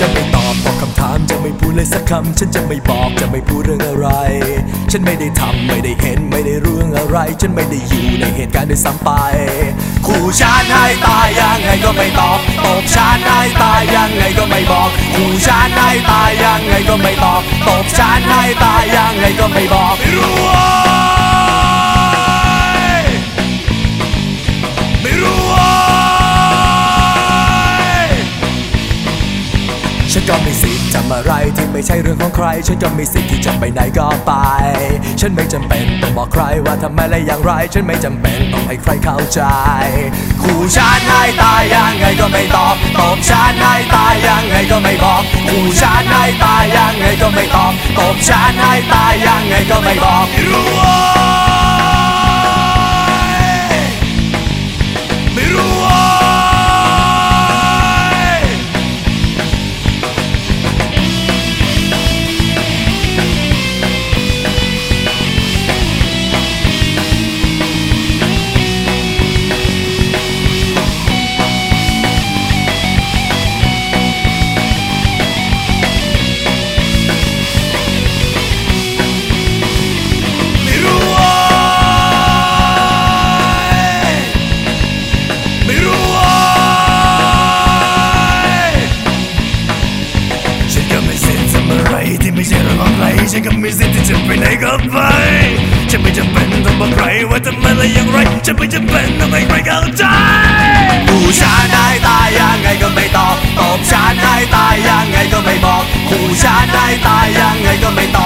จะไม่ตอบพอคำถามจะไม่พูดเลยสักคำ ฉันจะไม่บอกจะไม่พูดเรื่องอะไร ฉันไม่ได้ทำไม่ได้เห็นไม่ได้เรื่องอะไร ฉันไม่ได้อยู่ในเหตุการณ์ด้วยซ้ำไป ขู่ฉันให้ตายยังไงก็ไม่ตอบตบฉันให้ตายยังไงก็ไม่บอกขู่ฉันให้ตายยังไงก็ไม่ตอบตบฉันให้ตายยังไงก็ไม่บอกไม่รู้ำอะไรที่ไม่ใช่เรื่องของใคร ฉันก็มีสิทธิ์ที่จะไปไหนก็ไป ฉันไม่จำเป็นต้องบอกใครว่าทำไมและอย่างไร ฉันไม่จำเป็นต้องให้ใครเข้าใจขู่ฉันให้ตายยังไงก็ไม่ตอบตบฉันให้ตายยังไงก็ไม่บอกขู่ฉันให้ตายยังไงก็ไม่ตอบตบฉันให้ตายยังไงก็ไม่บอกรู้ ฉันก็มีสิทธิ์ที่จะไปไหนก็ไป ฉันไม่จำเป็นต้องบอกใครว่าทำไมและอย่างไร ฉันไม่จำเป็นต้องให้ใครเข้าใจผู้ชายได้ตายยังไงก็ไม่ตอบตบฉันได้ตายยังไงก็ไม่บอกผู้ชายได้ตายยังไงก็ไม่ตอบ